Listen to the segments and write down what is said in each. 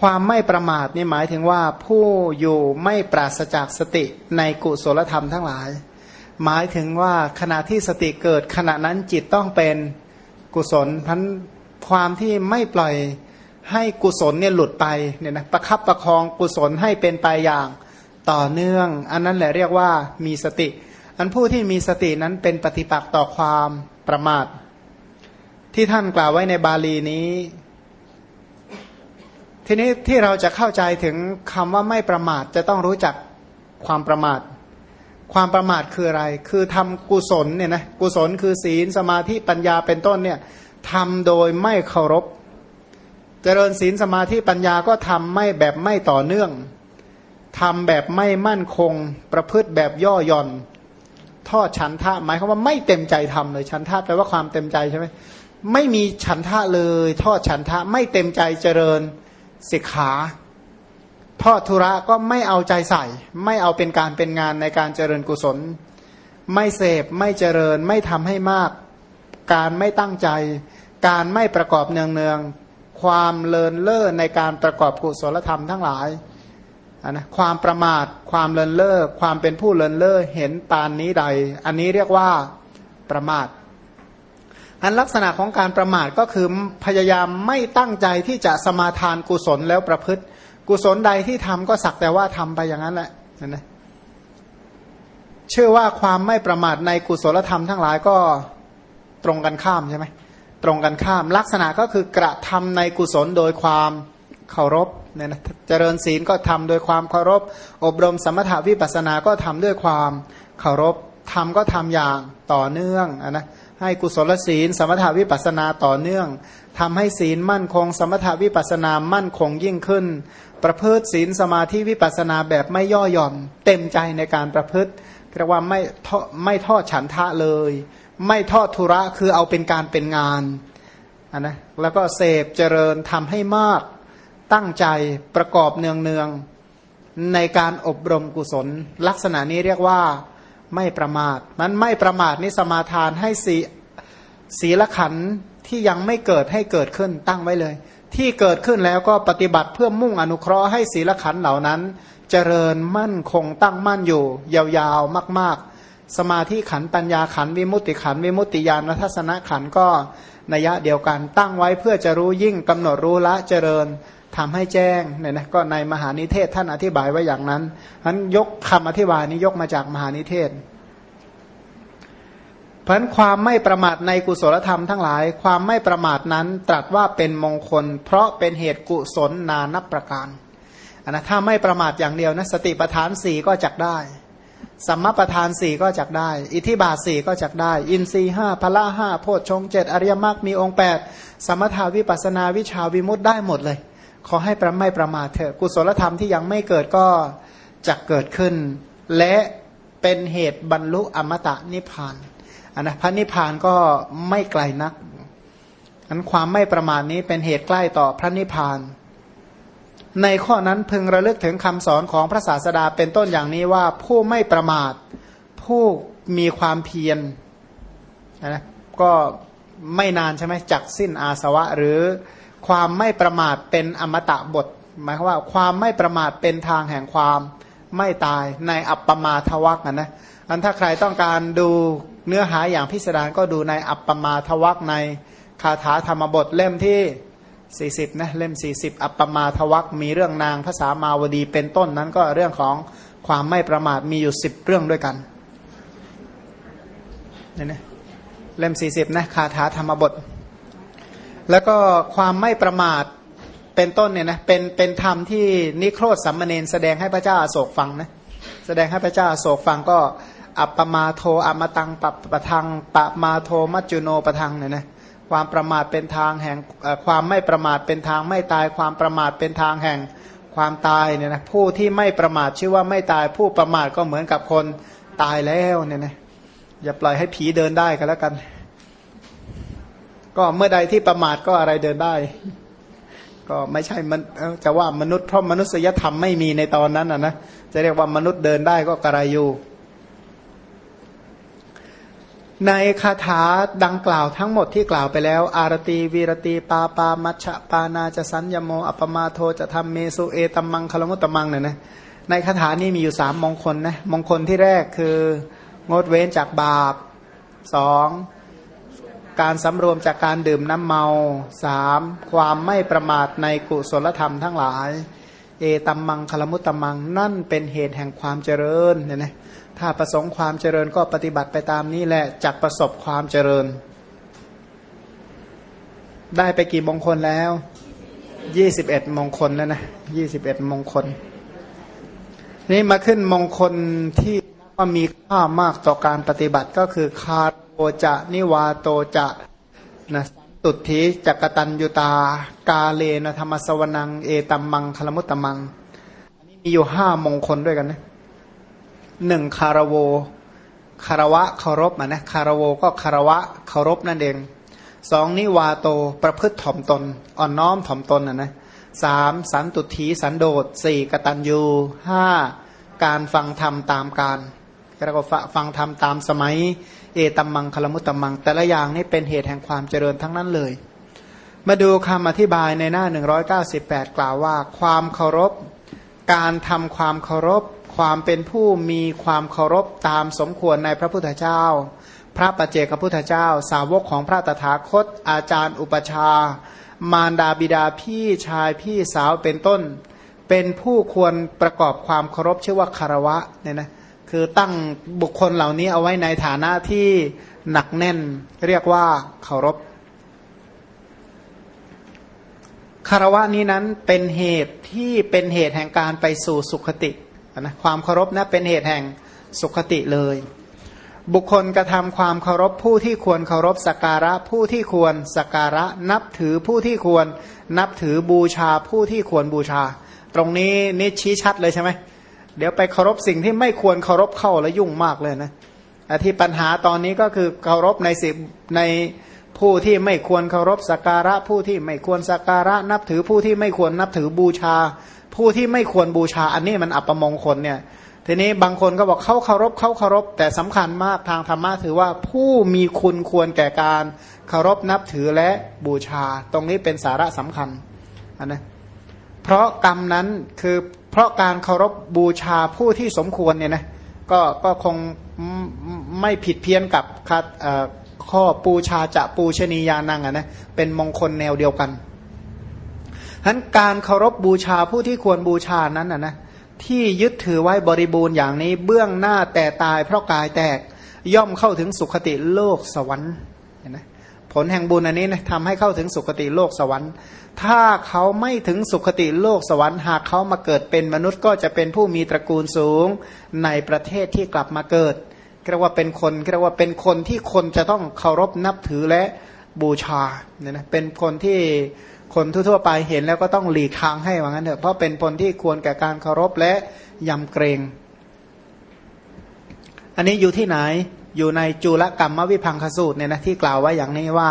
ความไม่ประมาทนี่หมายถึงว่าผู้อยู่ไม่ปราศจากสติในกุศลธรรมทั้งหลาย หมายถึงว่าขณะที่สติเกิดขณะนั้นจิตต้องเป็นกุศลพันความที่ไม่ปล่อยให้กุศลเนี่ยหลุดไปเนี่ยนะประคับประคองกุศลให้เป็นไปอย่างต่อเนื่อง อันนั้นแหละเรียกว่ามีสติ อันผู้ที่มีสตินั้นเป็นปฏิปักษ์ต่อความประมาท ที่ท่านกล่าวไว้ในบาลีนี้ ทีนี้ที่เราจะเข้าใจถึงคำว่าไม่ประมาทจะต้องรู้จักความประมาท ความประมาทคืออะไร คือทำกุศลเนี่ยนะกุศลคือศีลสมาธิปัญญาเป็นต้นเนี่ยทำโดยไม่เคารพ เจริญศีลสมาธิปัญญาก็ทำไม่แบบไม่ต่อเนื่องทำแบบไม่มั่นคง ประพฤติแบบย่อหย่อนทอดฉันทะหมายความว่าไม่เต็มใจทำเลยฉันทะแปลว่าความเต็มใจใช่ไหมไม่มีฉันทะเลยทอดฉันทะไม่เต็มใจเจริญ สิกขาทอดทุระก็ไม่เอาใจใส่ ไม่เอาเป็นการเป็นงานในการเจริญกุศล ไม่เสพไม่เจริญไม่ทำให้มาก การไม่ตั้งใจ การไม่ประกอบเนืองเนืองความเลินเล่อในการประกอบกุศลธรรมทั้งหลายนะความประมาท ความเลินเล่อความเป็นผู้เลินเล่อเห็นปานนี้ใด อันนี้เรียกว่าประมาท อันลักษณะของการประมาทก็คือพยายามไม่ตั้งใจที่จะสมาทานกุศลแล้วประพฤติ กุศลใดที่ทำก็สักแต่ว่าทำไปอย่างนั้นแหละนะเชื่อว่าความไม่ประมาทในกุศลธรรมทั้งหลายก็ตรงกันข้ามใช่ไหมตรงกันข้าม ลักษณะก็คือกระทำในกุศลโดยความเคารพเนี่ยนะเจริญศีลก็ทำโดยความเคารพ อบรมสมถาวิปัสสนาก็ทำด้วยความเคารพ ทำก็ทำอย่างต่อเนื่องนะให้กุศลศีล สมถาวิปัสนาต่อเนื่องทำให้ศีลมั่นคง สมถาวิปัสนามั่นคงยิ่งขึ้น ประพฤติศีลสมาธิวิปัสนาแบบไม่ย่อหย่อน เต็มใจในการประพฤติเรียกว่าไม่ไม่ทอดฉันทะเลย ไม่ทอดทุระคือเอาเป็นการเป็นงานนนะแล้วก็เสพเจริญทำให้มากตั้งใจประกอบเนืองเนืองในการอบรมกุศล ลักษณะนี้เรียกว่า ไม่ประมาทมันไม่ประมาทนี่สมาทานให้สีศีลขันที่ยังไม่เกิดให้เกิดขึ้นตั้งไว้เลย ที่เกิดขึ้นแล้วก็ปฏิบัติเพื่อมุ่งอนุเคราะห์ให้ศีลขันเหล่านั้น เจริญมั่นคงตั้งมั่นอยู่ ยาวๆมาก ๆ สมาธิขันปัญญาขันวิมุตติขันวิมุตติญาณทัศนขันก็นัยะเดียวกันตั้งไว้เพื่อจะรู้ยิ่งกำหนดรู้ละเจริญ ทำให้แจ้งเนี่ยนะก็ในมหานิเทศท่านอธิบายไว้อย่างนั้นนั้นยกคำอธิบายนี้ยกมาจากมหานิเทศเพราะความไม่ประมาทในกุศลธรรมทั้งหลาย ความไม่ประมาทนั้นตรัสว่าเป็นมงคล เพราะเป็นเหตุกุศลนานับประการนนะถ้าไม่ประมาทอย่างเดียวนะสติปทานสี่ก็จักได้สัมมาประธานสี่ก็จักได้ อิทิบาสี่ก็จักได้ อินทรีห้าพละห้าโพชฌงเจ็ดอริยมรรคมีองค์แปดสมถาวิปัสนาวิชาวิมุตได้หมดเลย ขอให้ประไม่ประมาทเถอะกุศลธรรมที่ยังไม่เกิดก็จะเกิดขึ้น และเป็นเหตุบรรลุอมตะนิพพานอันนะพระนิพพานก็ไม่ไกลนักอันความไม่ประมาทนี้เป็นเหตุใกล้ต่อพระนิพพาน ในข้อนั้นพึงระลึกถึงคำสอนของพระศาสดาเป็นต้นอย่างนี้ว่าผู้ไม่ประมาท ผู้มีความเพียรนะก็ไม่นานใช่ไหมจักสิ้นอาสวะหรือ ความไม่ประมาทเป็นอมตะบท หมายความว่าความไม่ประมาทเป็นทางแห่งความไม่ตายในอัปปมาทวักนะนะอันถ้าใครต้องการดูเนื้อหาอย่างพิสดารก็ดูในอัปปมาทวักในคาถาธรรมบทเล่มที่ 40นะเล่ม 40 อัปปมาทวักมีเรื่องนางภาษามาวดีเป็นต้นนั้นก็เรื่องของความไม่ประมาทมีอยู่ 10 เรื่องด้วยกันเนี่ยนะเล่ม 40นะคาถาธรรมบท แล้วก็ความไม่ประมาทเป็นต้นเนี่ยนะเป็นเป็นธรรมที่นิโครธสัมมเนนแสดงให้พระเจ้าอาโศกฟังนะแสดงให้พระเจ้าอาโศกฟังก็อัปปมาโทอมตังปปปะทังปะมาโทมัจจุโนปะทังเนี่ยนะความประมาทเป็นทางแห่งความไม่ประมาทเป็นทางไม่ตาย ความประมาทเป็นทางแห่งความตายเนี่ยนะผู้ที่ไม่ประมาทชื่อว่าไม่ตายผู้ประมาทก็เหมือนกับคนตายแล้วเนี่ยนะอย่าปล่อยให้ผีเดินได้กันแล้วกัน ก็เมื่อใดที่ประมาทก็อะไรเดินได้ ก็ไม่ใช่มันจะว่ามนุษย์เพราะมนุษยธรรมไม่มีในตอนนั้นอะนะจะเรียกว่ามนุษย์เดินได้ก็กระไรอยู่ ในคาถาดังกล่าวทั้งหมดที่กล่าวไปแล้ว อารตีวีรตีปาปามัชฌปานาจะสัญญโมอัปมาโทจะทำเมสุเอตัมมังคลมุตตมังเนี่ยนะในคาถานี้มีอยู่สามมงคลนะมงคลที่แรกคืองดเว้นจากบาปสอง การสำรวมจากการดื่มน้ำเมาสามความไม่ประมาทในกุศลธรรมทั้งหลาย เอตัมมังคลมุตตมังนั่นเป็นเหตุแห่งความเจริญเนี่ยนะถ้าประสงค์ความเจริญก็ปฏิบัติไปตามนี้แหละจักประสบความเจริญ ได้ไปกี่มงคลแล้วยี่สิบเอ็ดมงคลแล้วนะยี่สิบเอ็ดมงคล นี่มาขึ้นมงคลที่ว่ามีค่ามากต่อการปฏิบัติก็คือคา จะ นิวาโตจะนะตุถีจักตันยุตา กาเลนะธรรมสวนัง เอตัมมังคลมุตตมัง อันนี้มีอยู่ห้ามงคลด้วยกันนะหนึ่งคารโวคารวะเคารพนะคารโวก็คารวะเคารพนั่นเองสองนิวาโตประพฤติถ่อมตน อ่อนน้อมถ่อมตนนะนะสามสันตุถีสันโดษสี่กตัญญูห้าการฟังธรรมตามการ แล้วก็ฟังธรรมตามสมัย เอตัมมังคลมุตตมัง แต่ละอย่างนี่เป็นเหตุแห่งความเจริญทั้งนั้นเลย มาดูคำอธิบายในหน้า 198 กล่าวว่า ความเคารพ การทำความเคารพ ความเป็นผู้มีความเคารพตามสมควรในพระพุทธเจ้า พระปัจเจกพุทธเจ้า สาวกของพระตถาคต อาจารย์อุปชามารดาบิดาพี่ชายพี่สาวเป็นต้น เป็นผู้ควรประกอบความเคารพชื่อว่าคารวะเนี่ยนะ คือตั้งบุคคลเหล่านี้เอาไว้ในฐานะที่หนักแน่น เรียกว่าเคารพคารวะนี้นั้นเป็นเหตุที่เป็นเหตุแห่งการไปสู่สุขตินะความเคารพนะเป็นเหตุแห่งสุขติเลย บุคคลกระทำความเคารพผู้ที่ควรเคารพสักการะผู้ที่ควรสักการะนับถือผู้ที่ควรนับถือบูชาผู้ที่ควรบูชา ตรงนี้นี่ชี้ชัดเลยใช่ไหม เดี๋ยวไปเคารพสิ่งที่ไม่ควรเคารพเข้าแล้วยุ่งมากเลยนะที่ปัญหาตอนนี้ก็คือเคารพในสิในผู้ที่ไม่ควรเคารพสักการะ ผู้ที่ไม่ควรสักการะ นับถือผู้ที่ไม่ควรนับถือบูชา ผู้ที่ไม่ควรบูชา อันนี้มันอัปมงคลเนี่ยทีนี้บางคนก็บอกเขาเคารพเขาเคารพ แต่สำคัญมากทางธรรมะถือว่าผู้มีคุณควรแก่การเคารพนับถือและบูชา ตรงนี้เป็นสาระสำคัญนนะเพราะกรรมนั้นคือ เพราะการเคารพบูชาผู้ที่สมควรเนี่ยนะก็ก็คงไม่ผิดเพี้ยนกับข้อปูชาจะปูชนียานังอะนะเป็นมงคลแนวเดียวกันฉะนั้นการเคารพบูชาผู้ที่ควรบูชานั้นนะนะที่ยึดถือไว้บริบูรณ์อย่างนี้เบื้องหน้าแต่ตายเพราะกายแตกย่อมเข้าถึงสุคติโลกสวรรค์ ผลแห่งบุญอันนี้นะทำให้เข้าถึงสุคติโลกสวรรค์ ถ้าเขาไม่ถึงสุคติโลกสวรรค์ หากเขามาเกิดเป็นมนุษย์ก็จะเป็นผู้มีตระกูลสูงในประเทศที่กลับมาเกิดเรียกว่าเป็นคนเรียกว่าเป็นคนที่คนจะต้องเคารพนับถือและบูชาเนี่ยนะเป็นคนที่คนทั่วๆไปเห็นแล้วก็ต้องหลีกทางให้ว่างั้นเถอะเพราะเป็นคนที่ควรแก่การเคารพและยำเกรง อันนี้อยู่ที่ไหน อยู่ในจุลกรรมวิพังคสูตรเนี่ยนะที่กล่าวไว้อย่างนี้ว่า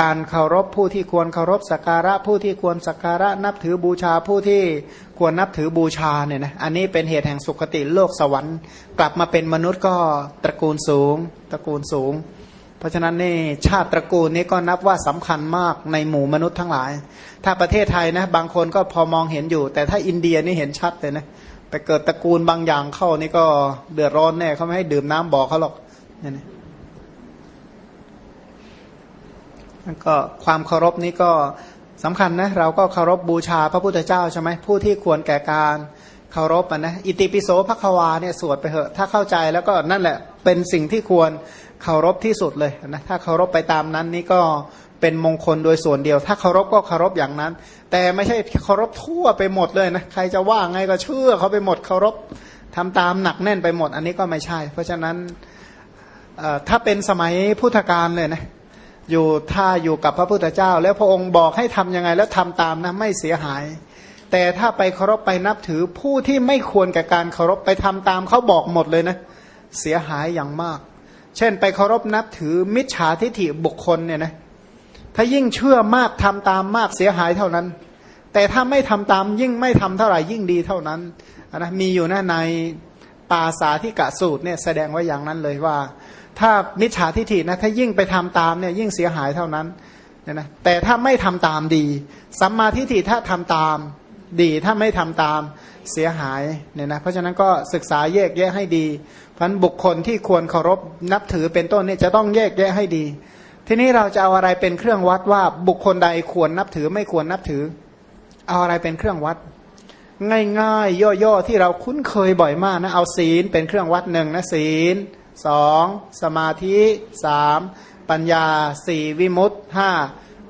การเคารพผู้ที่ควรเคารพสักการะผู้ที่ควรสักการะนับถือบูชาผู้ที่ควรนับถือบูชาเนี่ยนะอันนี้เป็นเหตุแห่งสุขติโลกสวรรค์ กลับมาเป็นมนุษย์ก็ตระกูลสูง ตระกูลสูง เพราะฉะนั้นนี่ชาติตระกูลนี้ก็นับว่าสำคัญมากในหมู่มนุษย์ทั้งหลาย ถ้าประเทศไทยนะบางคนก็พอมองเห็นอยู่ แต่ถ้าอินเดียนี่เห็นชัดเลยนะไปเกิดตระกูลบางอย่างเข้านี่ก็เดือดร้อนแน่เขาไม่ให้ดื่มน้ำบอกเขาหรอก นี่นะนั่นก็ความเคารพนี้ก็สำคัญนะเราก็เคารพบบูชาพระพุทธเจ้าใช่ไหมผู้ที่ควรแก่การเคารพนะอิติปิโสภควาเนี่ยสวดไปเถอะถ้าเข้าใจแล้วก็นั่นแหละเป็นสิ่งที่ควรเคารพที่สุดเลยนะถ้าเคารพไปตามนั้นนี่ก็เป็นมงคลโดยส่วนเดียว ถ้าเคารพก็เคารพอย่างนั้น แต่ไม่ใช่เคารพทั่วไปหมดเลยนะใครจะว่าไงก็เชื่อเขาไปหมดเคารพทำตามหนักแน่นไปหมด อันนี้ก็ไม่ใช่ เพราะฉะนั้น ถ้าเป็นสมัยพุทธกาลเลยนะอยู่ถ้าอยู่กับพระพุทธเจ้า แล้วพระองค์บอกให้ทํำยังไงแล้วทำตามนะไม่เสียหาย แต่ถ้าไปเคารพไปนับถือผู้ที่ไม่ควรแก่การเคารพไปทำตามเขาบอกหมดเลยนะเสียหายอย่างมาก เช่น ไปเคารพนับถือมิจฉาทิฐิบุคคลเนี่ยนะถ้ายิ่งเชื่อมากทำตามมากเสียหายเท่านั้น แต่ถ้าไม่ทำตามยิ่งไม่ทำเท่าไหร่ยิ่งดีเท่านั้นนะมีอยู่นะในปาสาที่กะสูตรเนี่ยแสดงไว้อย่างนั้นเลยว่า ถ้ามิจฉาทิฏฐินะถ้ายิ่งไปทำตามเนี่ยยิ่งเสียหายเท่านั้นเนี่ยนะแต่ถ้าไม่ทำตามดีสัมมาทิฏฐิถ้าทำตามดีถ้าไม่ทำตามเสียหายเนี่ยนะเพราะฉะนั้นก็ศึกษาแยกแยะให้ดีเพราะบุคคลที่ควรเคารพนับถือเป็นต้นเนี่ยจะต้องแยกแยะให้ดี ทีนี้เราจะเอาอะไรเป็นเครื่องวัดว่าบุคคลใดควรนับถือไม่ควรนับถือ เอาอะไรเป็นเครื่องวัด ง่ายๆ ย่อๆที่เราคุ้นเคยบ่อยมากนะเอาศีลเป็นเครื่องวัดหนึ่งนะศีล สองสมาธิสามปัญญาสี่วิมุตห้า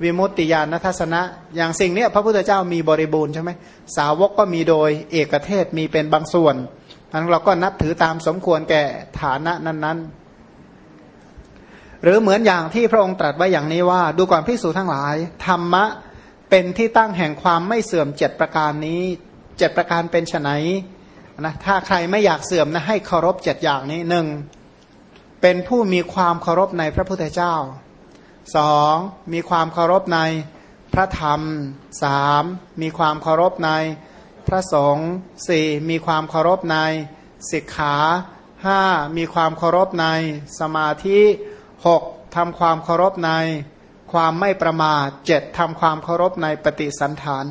วิมุตติญาณทัศนะ อย่างสิ่งนี้พระพุทธเจ้ามีบริบูรณ์ใช่ไหมสาวกก็มีโดยเอกเทศมีเป็นบางส่วนนั้นเราก็นับถือตามสมควรแก่ฐานะนั้น ๆ หรือเหมือนอย่างที่พระองค์ตรัสไว้อย่างนี้ว่า ดูก่อนพิสูจทั้งหลาย ธรรมะเป็นที่ตั้งแห่งความไม่เสื่อมเจ็ดประการนี้เจ็ดประการเป็นไฉนนะถ้าใครไม่อยากเสื่อมนะให้เคารพเจ็ดอย่างนี้หนึ่ง เป็นผู้มีความเคารพในพระพุทธเจ้าสองมีความเคารพในพระธรรมสามมีความเคารพในพระสงฆ์สี่มีความเคารพในศิกขาห้ามีความเคารพในสมาธิหกทำความเคารพในความไม่ประมาทเจ็ดทำความเคารพในปฏิสันฐาน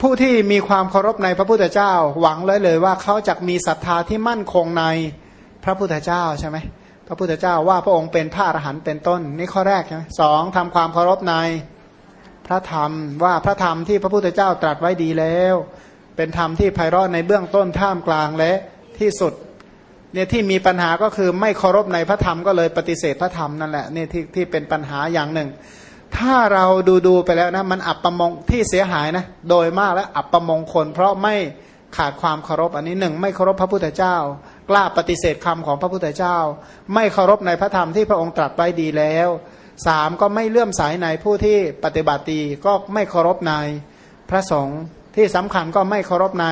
ผู้ที่มีความเคารพในพระพุทธเจ้า หวังเลยเลยว่าเขาจะมีศรัทธาที่มั่นคงในพระพุทธเจ้าใช่ไหมพระพุทธเจ้าว่าพระองค์เป็นพระอรหันต์เป็นต้น นี่ข้อแรกใช่ไหมสองทำความเคารพในพระธรรมว่าพระธรรมที่พระพุทธเจ้าตรัสไว้ดีแล้ว เป็นธรรมที่ไพเราะในเบื้องต้นท่ามกลางและที่สุดเนี่ยที่มีปัญหาก็คือไม่เคารพในพระธรรมก็เลยปฏิเสธพระธรรมนั่นแหละเนี่ยที่ที่เป็นปัญหาอย่างหนึ่ง ถ้าเราดูดูไปแล้วนะมันอับประมงที่เสียหายนะโดยมากแล้วอับประมงคลเพราะไม่ขาดความเคารพอันนี้หนึ่งไม่เคารพพระพุทธเจ้า กล้าปฏิเสธคำของพระพุทธเจ้า ไม่เคารพในพระธรรมที่พระองค์ตรัสไว้ดีแล้วสามก็ไม่เลื่อมสายในผู้ที่ปฏิบัติดีก็ไม่เคารพในพระสงฆ์ที่สำคัญก็ไม่เคารพใน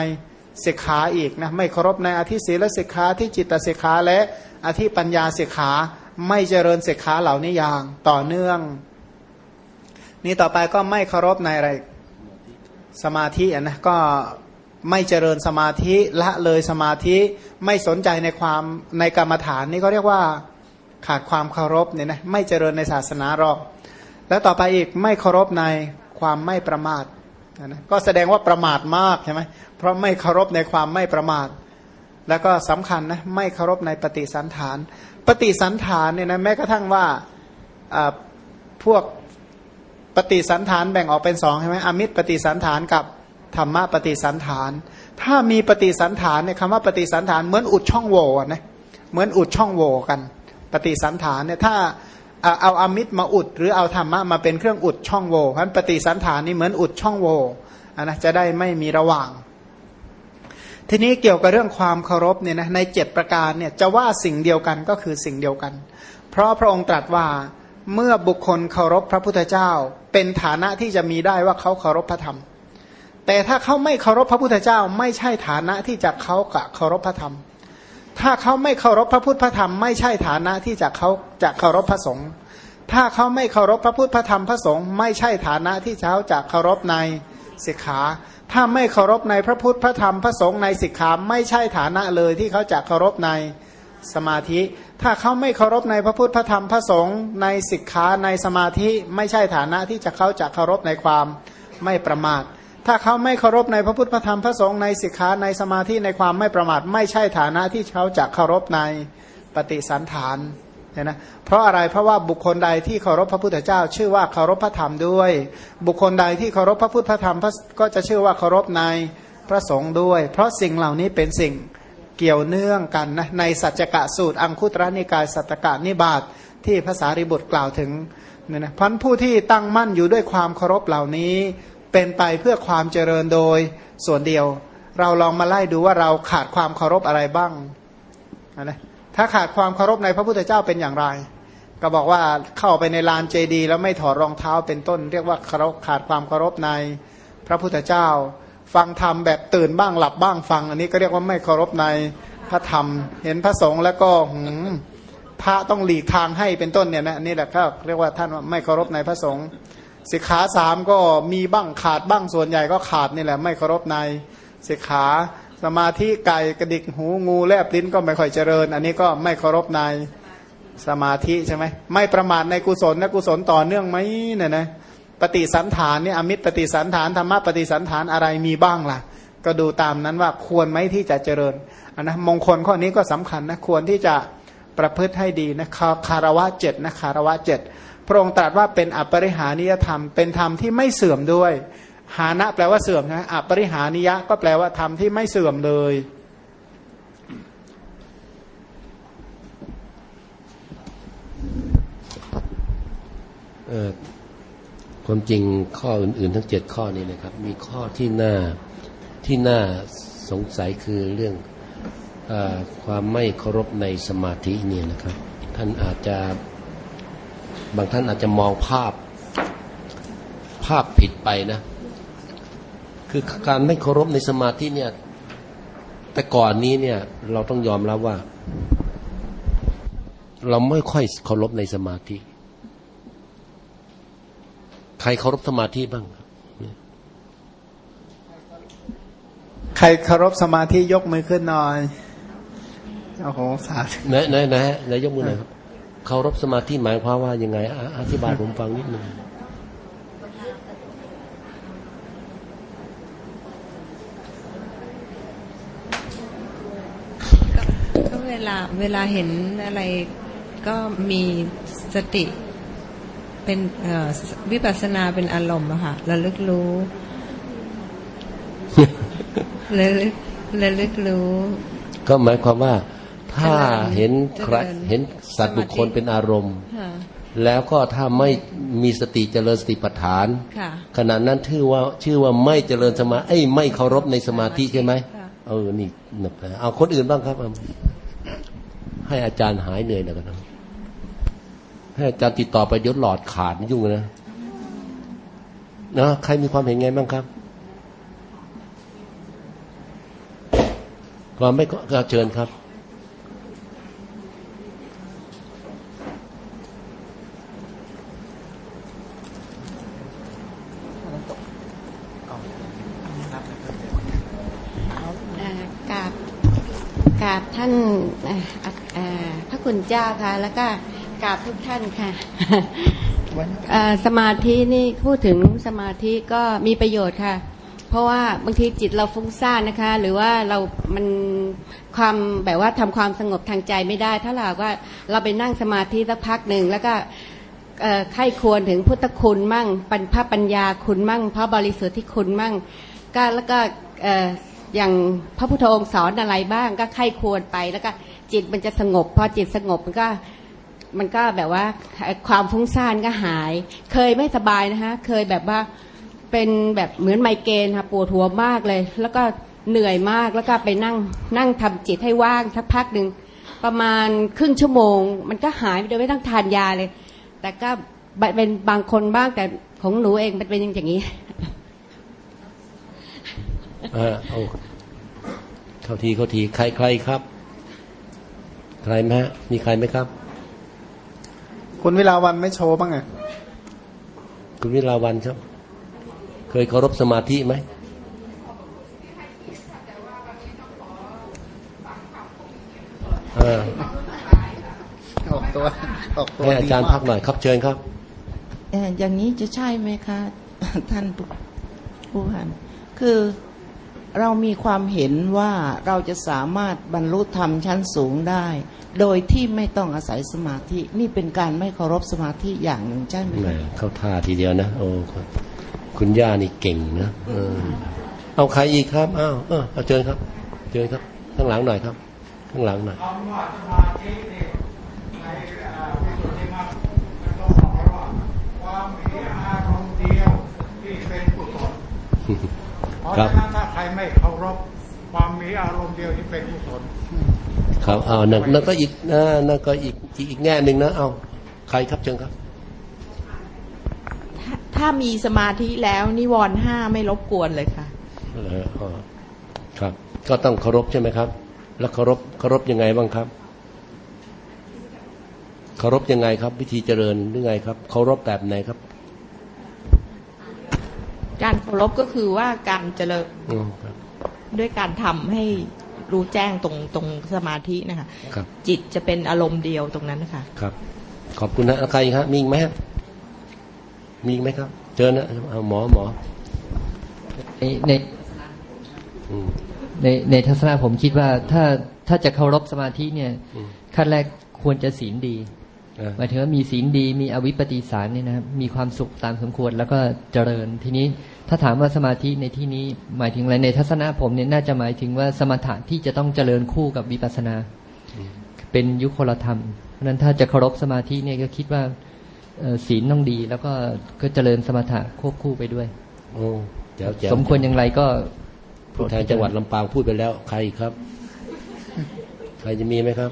ศิกขาอีกนะไม่เคารพในอธิศีลศิกขาที่จิตศิกขาและอธิปัญญาศิกขาไม่เจริญศิกขาเหล่านี้อย่างต่อเนื่อง นี่ต่อไปก็ไม่เคารพในอะไรสมาธินะก็ไม่เจริญสมาธิละเลยสมาธิไม่สนใจในความในกรรมฐานนี่ก็เรียกว่าขาดความเคารพเนี่ยนะไม่เจริญในศาสนาหรอก แล้วต่อไปอีกไม่เคารพในความไม่ประมาทนะก็แสดงว่าประมาทมากใช่ไหมเพราะไม่เคารพในความไม่ประมาท แล้วก็สำคัญนะไม่เคารพในปฏิสันฐาน ปฏิสันฐานเนี่ยนะแม้กระทั่งว่าพวก ปฏิสันฐานแบ่งออกเป็นสองใช่ไหมอมิตรปฏิสันฐานกับธรรมะปฏิสันฐาน ถ้ามีปฏิสันฐานเนี่ยคำว่าปฏิสันฐานเหมือนอุดช่องโหว่นะเหมือนอุดช่องโหว่กัน ปฏิสันฐานเนี่ยถ้าเอาอามิตรมาอุด หรือเอาธรรมะมาเป็นเครื่องอุดช่องโหว่เพราะปฏิสันฐานนี่เหมือนอุดช่องโหว่นะจะได้ไม่มีระหว่าง ทีนี้เกี่ยวกับเรื่องความเคารพเนี่ยนะในเจ็ดประการเนี่ยจะว่าสิ่งเดียวกันก็คือสิ่งเดียวกัน เพราะพระองค์ตรัสว่า เมื่อบุคคลเคารพพระพุทธเจ้า เป็นฐานะที่จะมีได้ว่าเขาเคารพพระธรรม แต่ถ้าเขาไม่เคารพพระพุทธเจ้า ไม่ใช่ฐานะที่จะเขากะเคารพพระธรรม ถ้าเขาไม่เคารพพระพุทธพระธรรม ไม่ใช่ฐานะที่จะเขาจะเคารพพระสงฆ์ถ้าเขาไม่เคารพพระพุทธพระธรรมพระสงฆ์ไม่ใช่ฐานะที่เขาจะเคารพในสิกขา ถ้าไม่เคารพในพระพุทธพระธรรมพระสงฆ์ในสิกขาไม่ใช่ฐานะเลยที่เขาจะเคารพใน สมาธิ ถ้าเขาไม่เคารพในพระพุทธพระธรรมพระสงฆ์ในสิกขาในสมาธิไม่ใช่ฐานะที่จะเขาจะเคารพในความไม่ประมาท ถ้าเขาไม่เคารพในพระพุทธพระธรรมพระสงฆ์ในสิกขาในสมาธิในความไม่ประมาท ไม่ใช่ฐานะที่เขาจะเคารพในปฏิสันฐานเนี่ยนะเพราะอะไรเพราะว่าบุคคลใดที่เคารพพระพุทธเจ้า ชื่อว่าเคารพพระธรรมด้วย บุคคลใดที่เคารพพระพุทธพระธรรมก็จะชื่อว่าเคารพในพระสงฆ์ด้วย เพราะสิ่งเหล่านี้เป็นสิ่ง เกี่ยวเนื่องกันนะในสัจจกะสูตร อังคุตรนิกายสัจจกะนิบาตทที่ภาษาริบุตรกล่าวถึงเนี่ยนะพันผู้ที่ตั้งมั่นอยู่ด้วยความเคารพเหล่านี้ เป็นไปเพื่อความเจริญโดยส่วนเดียว เราลองมาไล่ดูว่าเราขาดความเคารพอะไรบ้างนะถ้าขาดความเคารพในพระพุทธเจ้าเป็นอย่างไร ก็บอกว่าเข้าไปในลานเจดี แล้วไม่ถอดรองเท้าเป็นต้น เรียกว่าขาดความเคารพในพระพุทธเจ้า ฟังธรรมแบบตื่นบ้างหลับบ้างฟัง อันนี้ก็เรียกว่าไม่เคารพในพระธรรม เห็นพระสงฆ์แล้วก็พระต้องหลีกทางให้เป็นต้นเนี่ยนะนี่แหละก็เรียกว่าท่านไม่เคารพในพระสงฆ์สิกขาสามก็มีบ้างขาดบ้างส่วนใหญ่ก็ขาดนี่แหละไม่เคารพในสิกขาสมาธิไก่กระดิกหูงูแลบลิ้นก็ไม่ค่อยเจริญ อันนี้ก็ไม่เคารพในสมาธิใช่ไหมไม่ประมาทในกุศลนะกุศลต่อเนื่องไหมเนี่ยนะ ปฏิสันฐานเนี่ยอมิตรปฏิสันฐานธรรมะปฏิสันฐานอะไรมีบ้างล่ะ ก็ดูตามนั้นว่าควรไหมที่จะเจริญนนะมงคลข้อนี้ก็สำคัญนะควรที่จะประพฤติให้ดีนะคาคารวะเจ็ดนะคารวะเจ็ดพระองค์ตรัสว่าเป็นอปริหานิยธรรม เป็นธรรมที่ไม่เสื่อมด้วย หานะแปลว่าเสื่อมนะอปริหานิยะก็แปลว่าธรรมที่ไม่เสื่อมเลยเออ ความจริงข้ออื่นๆ ทั้งเจ็ดข้อนี้นะครับ มีข้อที่น่าที่น่าสงสัยคือเรื่องออความไม่เคารพในสมาธิเนี่ยนะครับ ท่านอาจจะบางท่านอาจจะมองภาพภาพผิดไปนะ คือการไม่เคารพในสมาธิเนี่ย แต่ก่อนนี้เนี่ย เราต้องยอมรับว่า เราไม่ค่อยเคารพในสมาธิ ใครเคารพสมาธิบ้างครับใครเคารพสมาธิยกมือขึ้นหน่อยโอ้โหสาธุไหนไหนไหนไหนยกมือหน่อยครับเคารพสมาธิหมายความว่ายังไงอะอธิบายผมฟังนิดหนึ่งก็เวลาเวลาเห็นอะไรก็มีสติ เป็นเอ่อวิปัสสนาเป็นอารมณ์อะค่ะระลึกรู้ระลึกระลึกรู้ ก็หมายความว่า ถ้าเห็นใครเจริญเห็นสัตว์บุคคลเป็นอารมณ์ค่ะแล้วก็ถ้าไม่มีสติเจริญสติปัฏฐานค่ะขณะนั้นชื่อว่าชื่อว่าไม่เจริญสมาเอ้ยไม่เคารพในสมาธิใช่ไหมค่ะเออนี่หนักนะเอาคนอื่นบ้างครับเอาให้อาจารย์หายเหนื่อยหน่อยกันนะ ให้อาจารย์ติดต่อไปเดี๋ยวหลอดขาดยุ่งนะนะใครมีความเห็นไงบ้างครับก็ไม่ก็เชิญครับ กราบกราบท่านพระคุณเจ้าค่ะ แล้วก็ กราบทุกท่านค่ะเอ่อสมาธินี่พูดถึงสมาธิก็มีประโยชน์ค่ะ เพราะว่าบางทีจิตเราฟุ้งซ่านนะคะ หรือว่าเรามันความแบบว่าทำความสงบทางใจไม่ได้ถ้าเราว่าเราไปนั่งสมาธิสักพักหนึ่งแล้วก็เอ่อใคร่ควรถึงพุทธคุณมั่งปัญพระปัญญาคุณมั่ง พระบริสุทธิ์ที่คุณมั่ง ก็แล้วก็เอ่ออย่างพระพุทธองค์สอนอะไรบ้าง ก็ใคร่ควรไปแล้วก็จิตมันจะสงบ พอจิตสงบมันก็ มันก็แบบว่าความฟุ้งซ่านก็หาย เคยไม่สบายนะคะเคยแบบว่าเป็นแบบเหมือนไมเกรนค่ะปวดหัวมากเลย แล้วก็เหนื่อยมากแล้วก็ไปนั่งนั่งทำจิตให้ว่างสักพักหนึ่งประมาณครึ่งชั่วโมง มันก็หายโดยไม่ต้องทานยาเลย แต่ก็เป็นบางคนบ้างแต่ของหนูเองมันเป็นอย่างนี้เออเอาเข้าทีเข้าทีใครใครครับ ใครไหมฮะมีใครไหมครับ คุณวิลาวันไม่โชว์บ้างไงคุณวิลาวันครับ เคยเคารพสมาธิไหมเออออกตัวออกตัวให้อาจารย์ดีมพักหน่อยครับเชิญครับเอ่ออย่างนี้จะใช่ไหมคะ ท่านผู้ผู้พันคือ เรามีความเห็นว่าเราจะสามารถบรรลุธรรมชั้นสูงได้ โดยที่ไม่ต้องอาศัยสมาธินี่เป็นการไม่เคารพสมาธิอย่างหนึ่งใช่ไหมแหมคะเข้าท่าทีเดียวนะโอ้ครับคุณย่านี่เก่งนะเออเอาใครอีกครับอ้าวเออเอาเชิญครับเชิญครับข้างหลังหน่อยครับ ข้างหลังหน่อยคำว่าสมาธินี่ในอ่าวิสุทธิมรรคมันต้องบอกว่าความมีอารมณ์เดียวที่เป็นกุศลเพราะครัฉะบนั้นถ้าใค รไม่เคารพความมีอารมณ์เดียวที่เป็นกุศลครับเอานั่นนั่นก็อีกนะนั่นก็อีกอีกอีกแง่หนึ่งนะเอาใครครับเชิญครับถ้าถ้ามีสมาธิแล้วนิวรณ์ห้าไม่รบกวนเลยค่ะเอออ๋อครับ ก็ต้องเคารพใช่ไหมครับ แล้วเคารพเคารพยังไงบ้างครับเคารพยังไงครับ วิธีเจริญหรือไงครับเคารพแบบไหนครับ การเคารพก็คือว่าการเจริญอืมครับด้วยการทำให้รู้แจ้งตรงตรงสมาธินะคะครับ จิตจะเป็นอารมณ์เดียวตรงนั้นนะคะครับ ขอบคุณนะแล้วใครอีกครับมีอีกไหมฮะมีอีกไหมครับเจอนะเอาหมอหมอในในอืมในในทัศนะผมคิดว่าถ้าถ้าจะเคารพสมาธิเนี่ยอืมขั้นแรกควรจะศีลดีอ่า หมายถึงว่ามีศีลดีมีอวิปปิสารเนี่ยนะครับมีความสุขตามสมควรแล้วก็เจริญทีนี้ถ้าถามว่าสมาธิในที่นี้ หมายถึงอะไรในทัศนะผมเนี่ยน่าจะหมายถึงว่าสมถะที่จะต้องเจริญคู่กับวิปัสสนา เป็นยุคลธรรมเพราะฉะนั้นถ้าจะเคารพสมาธิเนี่ยก็คิดว่าเอ่อศีลต้องดี แล้วก็ก็เจริญสมถะควบคู่ไปด้วยโอ้แจ๋วแจ๋วสมควรอย่างไรก็ผู้แทนจังหวัดลำปางพูดไปแล้วใครอีกครับ ใครจะมีไหมครับ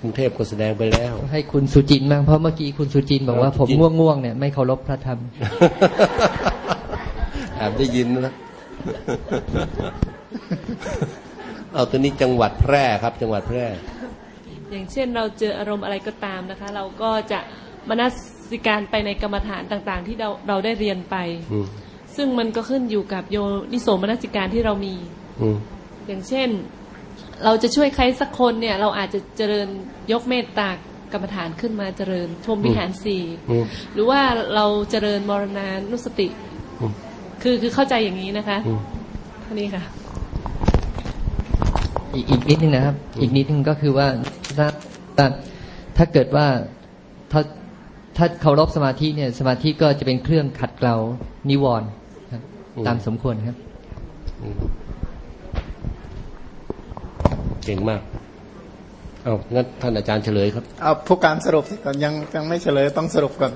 กรุงเทพก็แสดงไปแล้ว ให้คุณสุจินต์บ้างเพราะเมื่อกี้คุณสุจินต์บอกว่าเออผมสุจินต์ง่วงๆเนี่ยไม่เคารพพระธรรมแอบได้ยินนะเอาตัวนี้จังหวัดแพร่ครับ จังหวัดแพร่ อย่างเช่นเราเจออารมณ์อะไรก็ตามนะคะ เราก็จะมนสิการไปในกรรมฐานต่างๆ ที่เราเราได้เรียนไปอืมซึ่งมันก็ขึ้นอยู่กับโยนิโสมนสิการที่เรามีอืมอย่างเช่น เราจะช่วยใครสักคนเนี่ย เราอาจจะเจริญยกเมตตากรรมฐานขึ้นมาเจริญชมวิหารสี่อืมหรือว่าเราเจริญมรณานุสติอืมคือคือเข้าใจอย่างนี้นะคะอืมเท่านี้ค่ะ อีกอีกนิดนึงนะครับ อีกนิดนึงก็คือว่าถ้าถ้าถ้าเกิดว่าถ้าถ้าเคารพสมาธิเนี่ย สมาธิก็จะเป็นเครื่องขัดเกลานิวรณ์ครับอืมตามสมควรครับอืม เก่งมาก เอางั้นท่านอาจารย์เฉลยครับ เอาผู้การสรุปก่อนยังยังไม่เฉลยต้องสรุปก่อน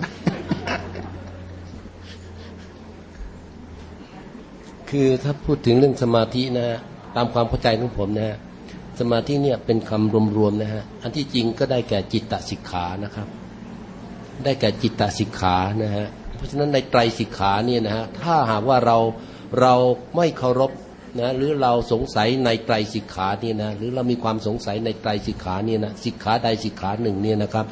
คือถ้าพูดถึงเรื่องสมาธินะฮะตามความเข้าใจของผมนะฮะสมาธิเนี่ยเป็นคำรวมๆนะฮะ อันที่จริงก็ได้แก่จิตตสิกขานะครับ ได้แก่จิตตสิกขานะฮะ เพราะฉะนั้นในไตรสิกขาเนี่ยนะฮะ ถ้าหากว่าเราเราไม่เคารพ นะหรือเราสงสัยในไตรสิกขาเนี่ยนะหรือเรามีความสงสัยในไตรสิกขาเนี่ยนะสิกขาใดสิกขาหนึ่งเนี่ยนะครับ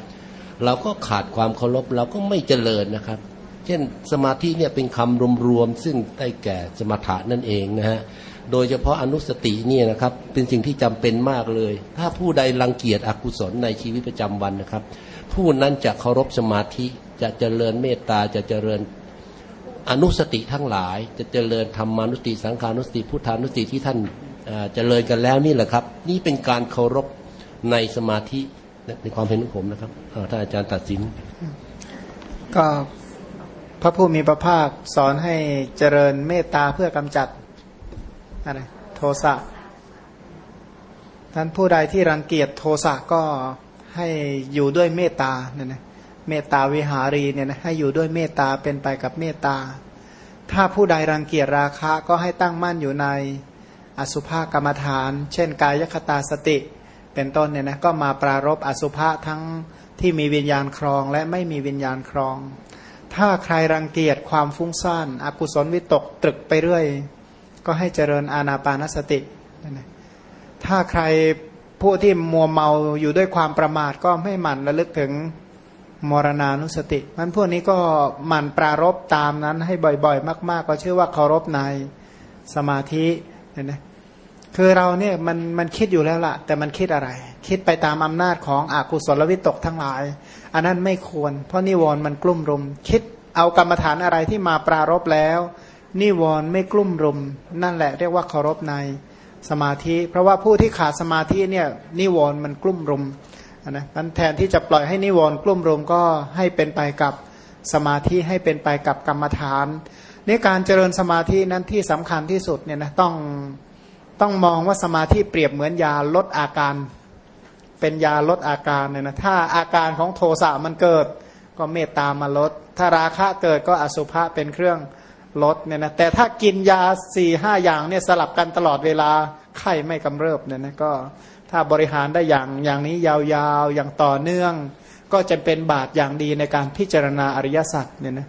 เราก็ขาดความเคารพเราก็ไม่เจริญนะครับ เช่นสมาธิเนี่ยเป็นคำรวมๆซึ่งได้แก่สมถะนั่นเองนะฮะโดยเฉพาะอนุสติเนี่ยนะครับเป็นสิ่งที่จำเป็นมากเลย ถ้าผู้ใดรังเกียจอกุศลในชีวิตประจำวันนะครับ ผู้นั้นจะเคารพสมาธิจะเจริญเมตตาจะเจริญ อนุสติทั้งหลาย จะเจริญธรรมานุสติสังขานุสติพุทธานุสติที่ท่านเจริญกันแล้วนี่แหละครับ นี่เป็นการเคารพในสมาธิในความเห็นของผมนะครับท่านอาจารย์ตัดสิน ก็พระผู้มีพระภาคสอนให้เจริญเมตตาเพื่อกำจัดอะไรโทสะท่านผู้ใดที่รังเกียจโทสะก็ให้อยู่ด้วยเมตตาเนี่ยนะ เมตตาวิหารีเนี่ยนะให้อยู่ด้วยเมตตาเป็นไปกับเมตตา ถ้าผู้ใดรังเกียจราคะก็ให้ตั้งมั่นอยู่ในอสุภกรรมฐาน เช่น กายคตาสติ เป็นต้นเนี่ยนะก็มาปรารบอสุภะทั้งที่มีวิญญาณครองและไม่มีวิญญาณครอง ถ้าใครรังเกียจความฟุ้งซ่านอากุศลวิตกตรึกไปเรื่อย ก็ให้เจริญอาณาปานสติ ถ้าใครผู้ที่มัวเมาอยู่ด้วยความประมาทก็ไม่หมั่นระลึกถึง มรณานุสติมันพวกนี้ก็หมั่นปรารบตามนั้นให้บ่อยๆ มาก ๆ ก็ชื่อว่าเคารพในสมาธิเนี่ยนะคือเราเนี่ยมันมันคิดอยู่แล้วล่ะ แต่มันคิดอะไร คิดไปตามอำนาจของอกุศลวิตกทั้งหลาย อันนั้นไม่ควร เพราะนิวรณ์มันกลุ่มรุม คิดเอากรรมฐานอะไรที่มาปรารบแล้ว นิวรณ์ไม่กลุ่มรุม นั่นแหละเรียกว่าเคารพในสมาธิ เพราะว่าผู้ที่ขาดสมาธิเนี่ยนิวรณ์มันกลุ่มรุม นะมันแทนที่จะปล่อยให้นิวรณ์กลุ่มรุมก็ให้เป็นไปกับสมาธิให้เป็นไปกับกรรมฐานในการเจริญสมาธินั้นที่สำคัญที่สุดเนี่ยนะต้องต้องมองว่าสมาธิเปรียบเหมือนยาลดอาการ เป็นยาลดอาการเนี่ยนะถ้าอาการของโทสะมันเกิด ก็เมตตามาลด ถ้าราคะเกิดก็อสุภะเป็นเครื่องลดเนี่ยนะแต่ถ้ากินยาสี่ห้าอย่างเนี่ยสลับกันตลอดเวลาไข้ไม่กำเริบเนี่ยนะก็ ถ้าบริหารได้อย่างอย่างนี้ยาวๆอย่างต่อเนื่อง ก็จะเป็นบาตรอย่างดีในการพิจารณาอริยสัจเนี่ยนะ